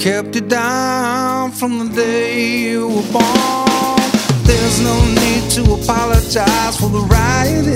kept you down from the day you were born. There's no need to apologize for the riot